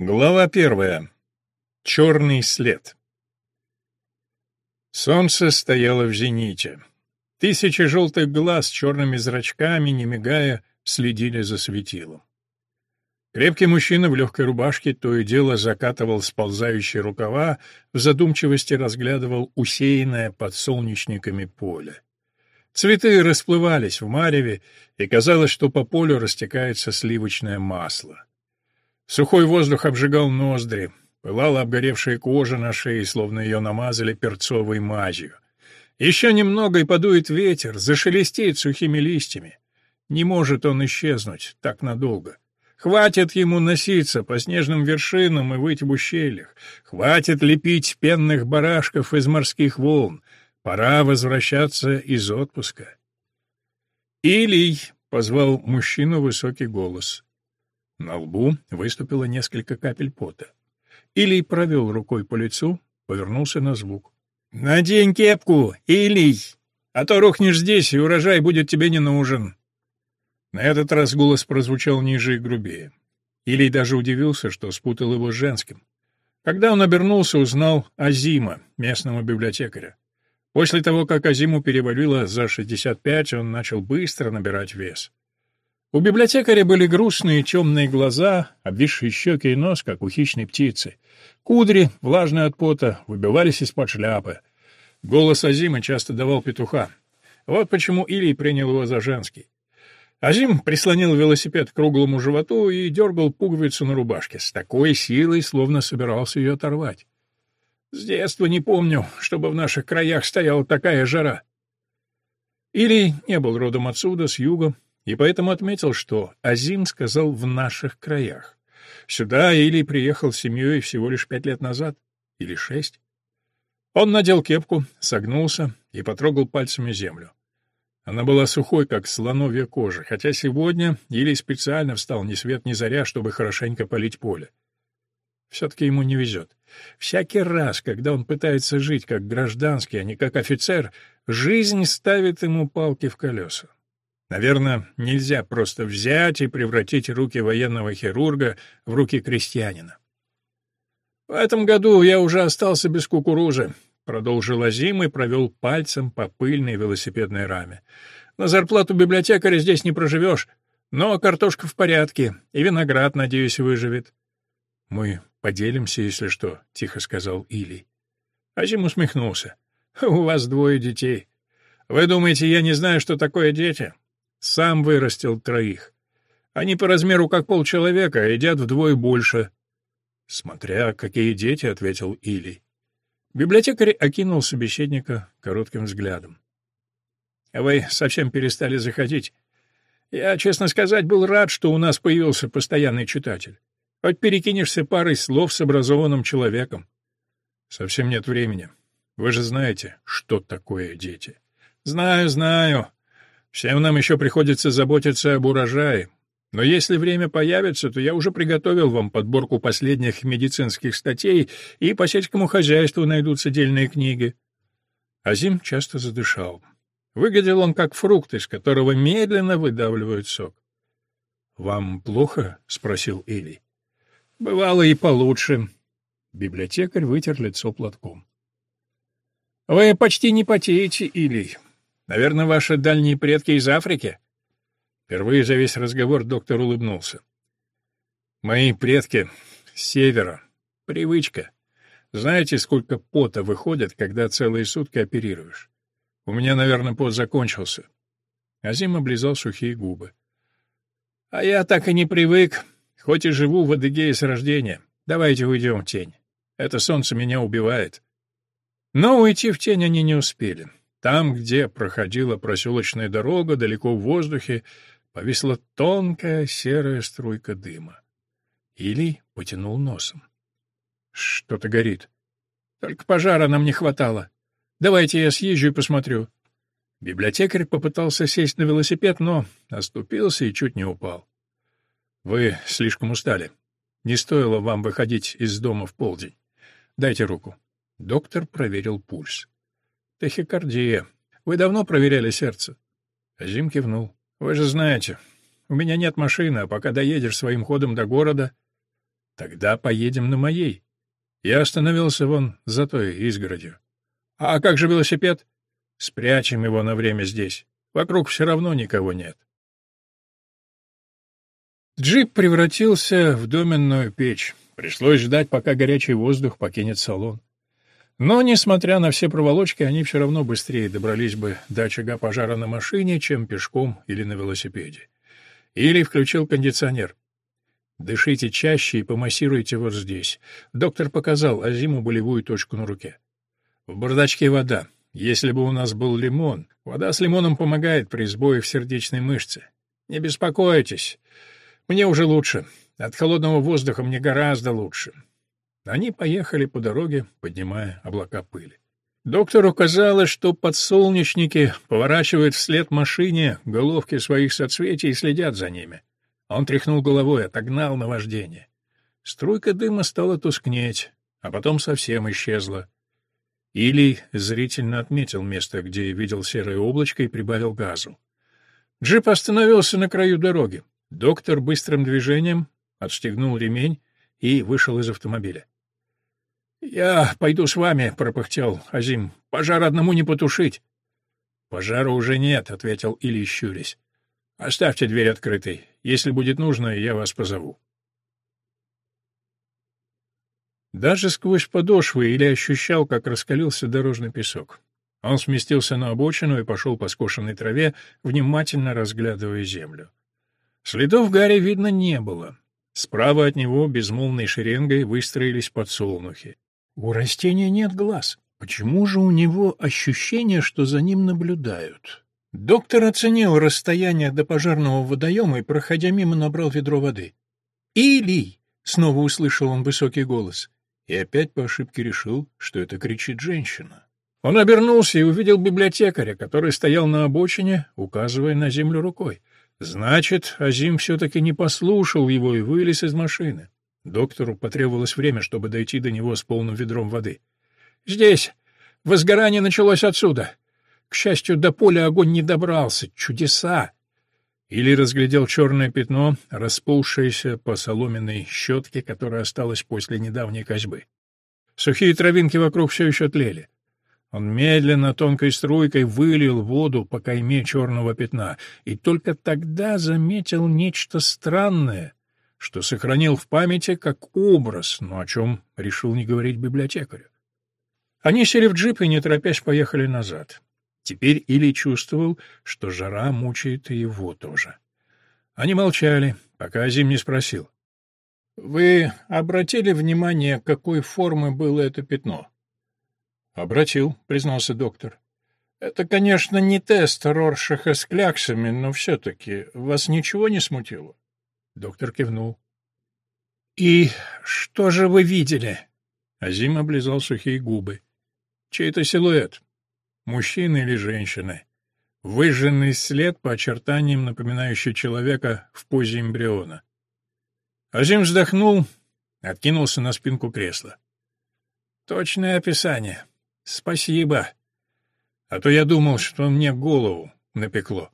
Глава первая. Черный след. Солнце стояло в зените. Тысячи желтых глаз с черными зрачками, не мигая, следили за светилом. Крепкий мужчина в легкой рубашке то и дело закатывал сползающие рукава, в задумчивости разглядывал усеянное подсолнечниками поле. Цветы расплывались в мареве, и казалось, что по полю растекается сливочное масло. Сухой воздух обжигал ноздри, пылала обгоревшая кожа на шее, словно ее намазали перцовой мазью. Еще немного, и подует ветер, зашелестеет сухими листьями. Не может он исчезнуть так надолго. Хватит ему носиться по снежным вершинам и выть в ущельях. Хватит лепить пенных барашков из морских волн. Пора возвращаться из отпуска. «Илий!» — позвал мужчину высокий голос. На лбу выступило несколько капель пота. Илий провел рукой по лицу, повернулся на звук. «Надень кепку, Илий, а то рухнешь здесь, и урожай будет тебе не нужен». На этот раз голос прозвучал ниже и грубее. Илий даже удивился, что спутал его с женским. Когда он обернулся, узнал Азима, местного библиотекаря. После того, как Азиму перевалило за 65, он начал быстро набирать вес. У библиотекаря были грустные темные глаза, обвисшие щеки и нос, как у хищной птицы. Кудри, влажные от пота, выбивались из-под шляпы. Голос Азима часто давал петуха. Вот почему Илий принял его за женский. Азим прислонил велосипед к круглому животу и дергал пуговицу на рубашке с такой силой, словно собирался ее оторвать. С детства не помню, чтобы в наших краях стояла такая жара. Илий не был родом отсюда, с юга, и поэтому отметил, что Азим сказал «в наших краях». Сюда Илий приехал с семьей всего лишь пять лет назад, или шесть. Он надел кепку, согнулся и потрогал пальцами землю. Она была сухой, как слоновья кожа, хотя сегодня Илий специально встал ни свет ни заря, чтобы хорошенько полить поле. Все-таки ему не везет. Всякий раз, когда он пытается жить как гражданский, а не как офицер, жизнь ставит ему палки в колеса. Наверное, нельзя просто взять и превратить руки военного хирурга в руки крестьянина. «В этом году я уже остался без кукурузы», — продолжил Азим и провел пальцем по пыльной велосипедной раме. «На зарплату библиотекаря здесь не проживешь, но картошка в порядке, и виноград, надеюсь, выживет». «Мы поделимся, если что», — тихо сказал Илий. Азим усмехнулся. «У вас двое детей. Вы думаете, я не знаю, что такое дети? Сам вырастил троих. Они по размеру как полчеловека, а едят вдвое больше. — Смотря какие дети, — ответил Илий. Библиотекарь окинул собеседника коротким взглядом. — Вы совсем перестали заходить. Я, честно сказать, был рад, что у нас появился постоянный читатель. Хоть перекинешься парой слов с образованным человеком. — Совсем нет времени. Вы же знаете, что такое дети. — Знаю, знаю. Всем нам еще приходится заботиться об урожае. Но если время появится, то я уже приготовил вам подборку последних медицинских статей, и по сельскому хозяйству найдутся дельные книги». Азим часто задышал. Выглядел он как фрукт, из которого медленно выдавливают сок. «Вам плохо?» — спросил Или. «Бывало и получше». Библиотекарь вытер лицо платком. «Вы почти не потеете, Илий. Наверное, ваши дальние предки из Африки?» Впервые за весь разговор доктор улыбнулся. «Мои предки с севера. Привычка. Знаете, сколько пота выходит, когда целые сутки оперируешь? У меня, наверное, пот закончился». Азим облизал сухие губы. «А я так и не привык, хоть и живу в Адыгее с рождения. Давайте уйдем в тень. Это солнце меня убивает». Но уйти в тень они не успели. Там, где проходила проселочная дорога, далеко в воздухе, повисла тонкая серая струйка дыма. Или потянул носом. Что-то горит. Только пожара нам не хватало. Давайте я съезжу и посмотрю. Библиотекарь попытался сесть на велосипед, но оступился и чуть не упал. Вы слишком устали. Не стоило вам выходить из дома в полдень. Дайте руку. Доктор проверил пульс. Тахикардия. Вы давно проверяли сердце? Зим кивнул. Вы же знаете, у меня нет машины, а пока доедешь своим ходом до города... Тогда поедем на моей. Я остановился вон за той изгородью. А как же велосипед? Спрячем его на время здесь. Вокруг все равно никого нет. Джип превратился в доменную печь. Пришлось ждать, пока горячий воздух покинет салон. Но, несмотря на все проволочки, они все равно быстрее добрались бы до очага пожара на машине, чем пешком или на велосипеде. Или включил кондиционер. Дышите чаще и помассируйте вот здесь. Доктор показал Азиму болевую точку на руке. В бардачке вода. Если бы у нас был лимон, вода с лимоном помогает при сбоях в сердечной мышце. Не беспокойтесь. Мне уже лучше. От холодного воздуха мне гораздо лучше. Они поехали по дороге, поднимая облака пыли. Доктору казалось, что подсолнечники поворачивают вслед машине головки своих соцветий и следят за ними. Он тряхнул головой, отогнал наваждение. Струйка дыма стала тускнеть, а потом совсем исчезла. Илий зрительно отметил место, где видел серое облачко, и прибавил газу. Джип остановился на краю дороги. Доктор быстрым движением отстегнул ремень и вышел из автомобиля. — Я пойду с вами, — пропыхтел Азим. — Пожар одному не потушить. — Пожара уже нет, — ответил Илья, щурясь. — Оставьте дверь открытой. Если будет нужно, я вас позову. Даже сквозь подошвы Илья ощущал, как раскалился дорожный песок. Он сместился на обочину и пошел по скошенной траве, внимательно разглядывая землю. Следов Гарри видно не было. Справа от него безмолвной шеренгой выстроились подсолнухи. У растения нет глаз. Почему же у него ощущение, что за ним наблюдают? Доктор оценил расстояние до пожарного водоема и, проходя мимо, набрал ведро воды. «Или!» — снова услышал он высокий голос. И опять по ошибке решил, что это кричит женщина. Он обернулся и увидел библиотекаря, который стоял на обочине, указывая на землю рукой. Значит, Азим все-таки не послушал его и вылез из машины. Доктору потребовалось время, чтобы дойти до него с полным ведром воды. «Здесь! Возгорание началось отсюда! К счастью, до поля огонь не добрался. Чудеса! Или разглядел черное пятно, расползшееся по соломенной щетке, которая осталась после недавней козьбы. Сухие травинки вокруг все еще тлели. Он медленно, тонкой струйкой вылил воду по кайме черного пятна, и только тогда заметил нечто странное, что сохранил в памяти как образ, но о чем решил не говорить библиотекарю. Они сели в джип и, не торопясь, поехали назад. Теперь Или чувствовал, что жара мучает и его тоже. Они молчали, пока Азим не спросил. — Вы обратили внимание, какой формы было это пятно? — Обратил, — признался доктор. — Это, конечно, не тест Роршаха с кляксами, но все-таки вас ничего не смутило? Доктор кивнул. — И что же вы видели? Азим облизал сухие губы. — Чей-то силуэт мужчины или женщины. Выжженный след по очертаниям, напоминающий человека в позе эмбриона. Азим вздохнул, откинулся на спинку кресла. Точное описание. Спасибо. А то я думал, что мне голову напекло.